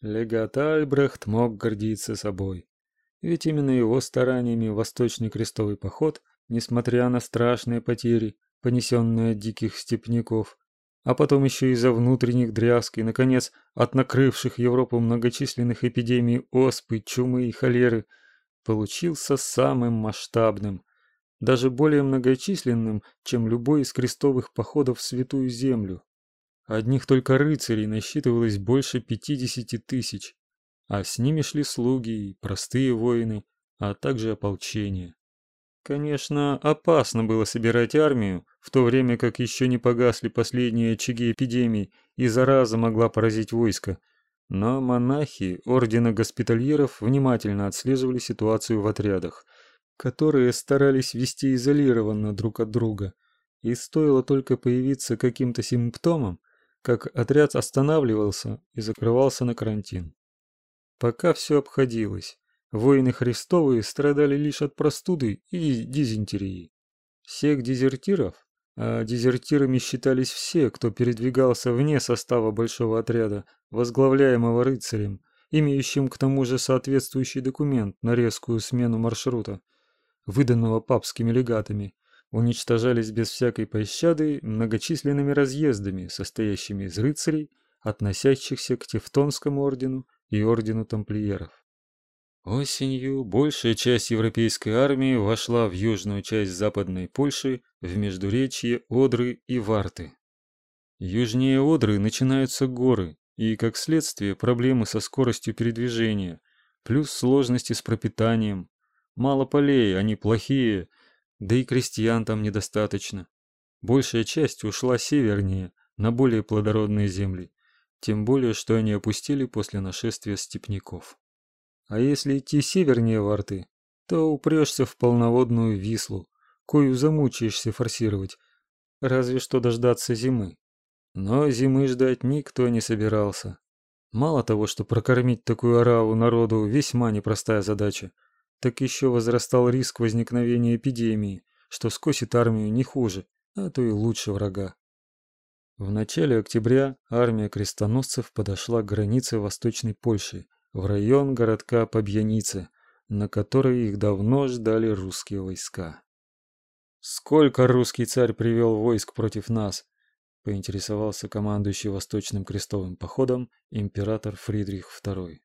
Легат Альбрехт мог гордиться собой. Ведь именно его стараниями Восточный крестовый поход, несмотря на страшные потери, понесенные от диких степняков, а потом еще из-за внутренних дрязг и, наконец, от накрывших Европу многочисленных эпидемий оспы, чумы и холеры, получился самым масштабным, даже более многочисленным, чем любой из крестовых походов в Святую Землю. Одних только рыцарей насчитывалось больше пятидесяти тысяч, а с ними шли слуги и простые воины, а также ополчение. Конечно, опасно было собирать армию, в то время как еще не погасли последние очаги эпидемий, и зараза могла поразить войско. Но монахи ордена госпитальеров внимательно отслеживали ситуацию в отрядах, которые старались вести изолированно друг от друга. И стоило только появиться каким-то симптомам, как отряд останавливался и закрывался на карантин. Пока все обходилось. Воины Христовые страдали лишь от простуды и дизентерии. Всех дезертиров, а дезертирами считались все, кто передвигался вне состава большого отряда, возглавляемого рыцарем, имеющим к тому же соответствующий документ на резкую смену маршрута, выданного папскими легатами, уничтожались без всякой пощады многочисленными разъездами, состоящими из рыцарей, относящихся к Тевтонскому ордену и ордену тамплиеров. Осенью большая часть европейской армии вошла в южную часть Западной Польши, в междуречье Одры и Варты. Южнее Одры начинаются горы, и, как следствие, проблемы со скоростью передвижения, плюс сложности с пропитанием. Мало полей, они плохие, да и крестьян там недостаточно. Большая часть ушла севернее, на более плодородные земли, тем более, что они опустили после нашествия степняков. А если идти севернее Варты, то упрешься в полноводную Вислу, кою замучаешься форсировать, разве что дождаться зимы. Но зимы ждать никто не собирался. Мало того, что прокормить такую ораву народу весьма непростая задача, так еще возрастал риск возникновения эпидемии, что скосит армию не хуже, а то и лучше врага. В начале октября армия крестоносцев подошла к границе Восточной Польши, в район городка Побьянице, на который их давно ждали русские войска. «Сколько русский царь привел войск против нас?» — поинтересовался командующий Восточным крестовым походом император Фридрих II.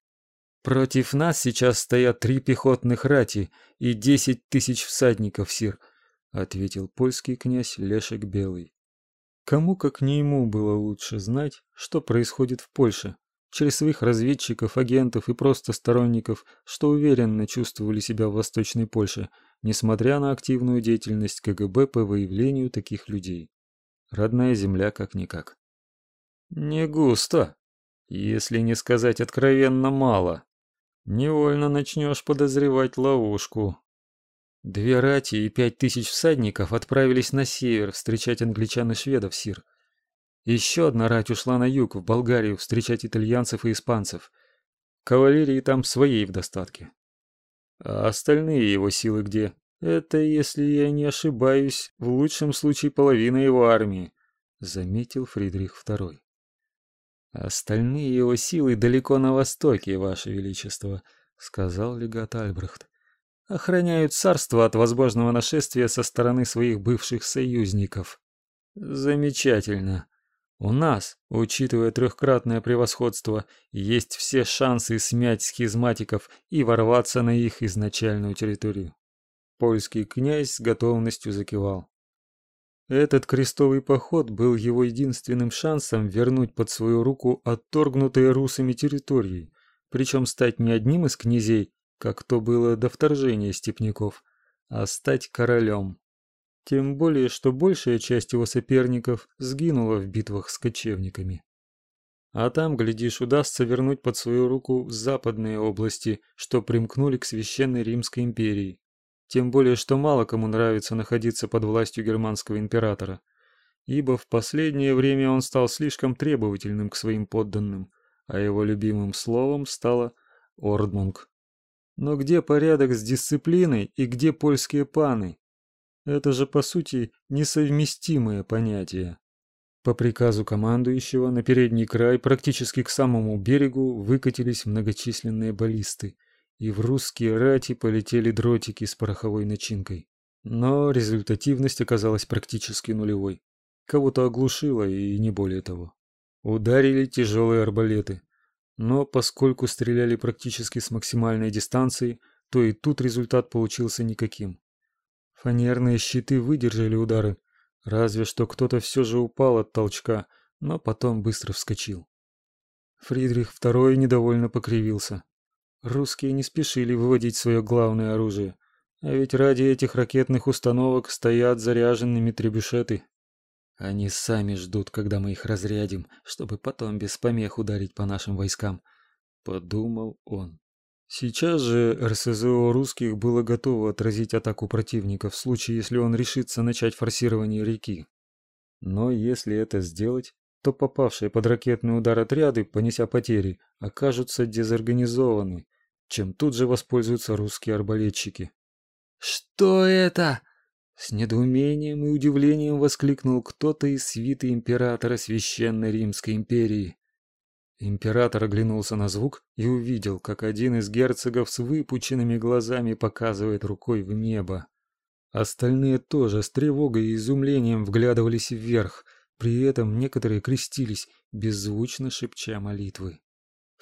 Против нас сейчас стоят три пехотных рати и десять тысяч всадников, сир, ответил польский князь Лешек Белый. Кому как не ему было лучше знать, что происходит в Польше, через своих разведчиков, агентов и просто сторонников, что уверенно чувствовали себя в Восточной Польше, несмотря на активную деятельность КГБ по выявлению таких людей. Родная земля как-никак. Не густо, если не сказать откровенно мало, невольно начнешь подозревать ловушку. Две рати и пять тысяч всадников отправились на север встречать англичан и шведов, сир. Еще одна рать ушла на юг, в Болгарию, встречать итальянцев и испанцев. Кавалерии там своей в достатке. А остальные его силы где? Это, если я не ошибаюсь, в лучшем случае половина его армии, заметил Фридрих II. Остальные его силы далеко на востоке, ваше величество, сказал легат Альбрехт. Охраняют царство от возможного нашествия со стороны своих бывших союзников. Замечательно. У нас, учитывая трехкратное превосходство, есть все шансы смять схизматиков и ворваться на их изначальную территорию. Польский князь с готовностью закивал. Этот крестовый поход был его единственным шансом вернуть под свою руку отторгнутые русами территории, причем стать не одним из князей, как то было до вторжения степняков, а стать королем. Тем более, что большая часть его соперников сгинула в битвах с кочевниками. А там, глядишь, удастся вернуть под свою руку западные области, что примкнули к Священной Римской империи. Тем более, что мало кому нравится находиться под властью германского императора, ибо в последнее время он стал слишком требовательным к своим подданным, а его любимым словом стало «орднунг». Но где порядок с дисциплиной и где польские паны? Это же, по сути, несовместимые понятия. По приказу командующего на передний край, практически к самому берегу, выкатились многочисленные баллисты, и в русские рати полетели дротики с пороховой начинкой. Но результативность оказалась практически нулевой. Кого-то оглушило и не более того. Ударили тяжелые арбалеты, но поскольку стреляли практически с максимальной дистанции, то и тут результат получился никаким. Фанерные щиты выдержали удары, Разве что кто-то все же упал от толчка, но потом быстро вскочил. Фридрих II недовольно покривился. Русские не спешили выводить свое главное оружие, а ведь ради этих ракетных установок стоят заряженными требюшеты. Они сами ждут, когда мы их разрядим, чтобы потом без помех ударить по нашим войскам, подумал он. Сейчас же РСЗО русских было готово отразить атаку противника в случае, если он решится начать форсирование реки. Но если это сделать, то попавшие под ракетный удар отряды, понеся потери, окажутся дезорганизованы, чем тут же воспользуются русские арбалетчики. «Что это?» С недоумением и удивлением воскликнул кто-то из свиты императора Священной Римской империи. Император оглянулся на звук и увидел, как один из герцогов с выпученными глазами показывает рукой в небо. Остальные тоже с тревогой и изумлением вглядывались вверх, при этом некоторые крестились, беззвучно шепча молитвы.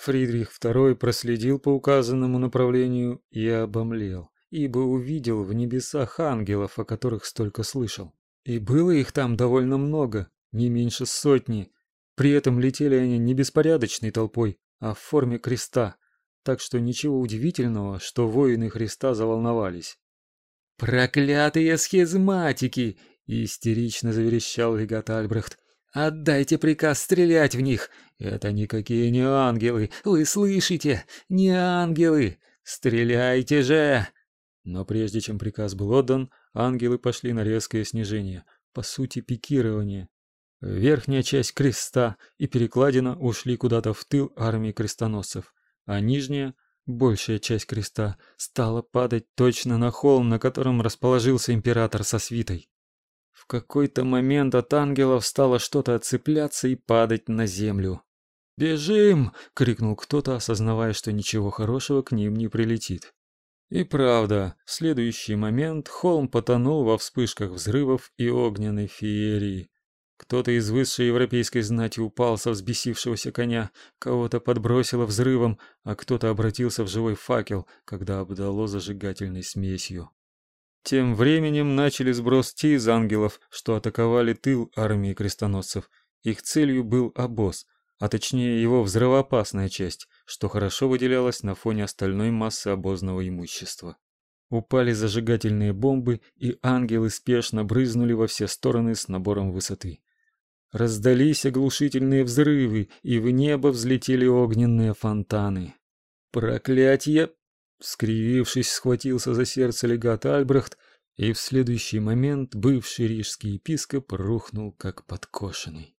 Фридрих II проследил по указанному направлению и обомлел, ибо увидел в небесах ангелов, о которых столько слышал. И было их там довольно много, не меньше сотни, при этом летели они не беспорядочной толпой, а в форме креста, так что ничего удивительного, что воины Христа заволновались. «Проклятые схизматики!» — истерично заверещал легат Альбрехт. «Отдайте приказ стрелять в них! Это никакие не ангелы! Вы слышите? Не ангелы! Стреляйте же!» Но прежде чем приказ был отдан, ангелы пошли на резкое снижение, по сути пикирование, Верхняя часть креста и перекладина ушли куда-то в тыл армии крестоносцев, а нижняя, большая часть креста, стала падать точно на холм, на котором расположился император со свитой. В какой-то момент от ангелов стало что-то отцепляться и падать на землю. «Бежим!» — крикнул кто-то, осознавая, что ничего хорошего к ним не прилетит. И правда, в следующий момент холм потонул во вспышках взрывов и огненной феерии. Кто-то из высшей европейской знати упал со взбесившегося коня, кого-то подбросило взрывом, а кто-то обратился в живой факел, когда обдало зажигательной смесью. Тем временем начали сброс те из ангелов, что атаковали тыл армии крестоносцев. Их целью был обоз, а точнее его взрывоопасная часть, что хорошо выделялось на фоне остальной массы обозного имущества. Упали зажигательные бомбы, и ангелы спешно брызнули во все стороны с набором высоты. Раздались оглушительные взрывы, и в небо взлетели огненные фонтаны. Проклятье! Скривившись, схватился за сердце легат Альбрехт, и в следующий момент бывший рижский епископ рухнул как подкошенный.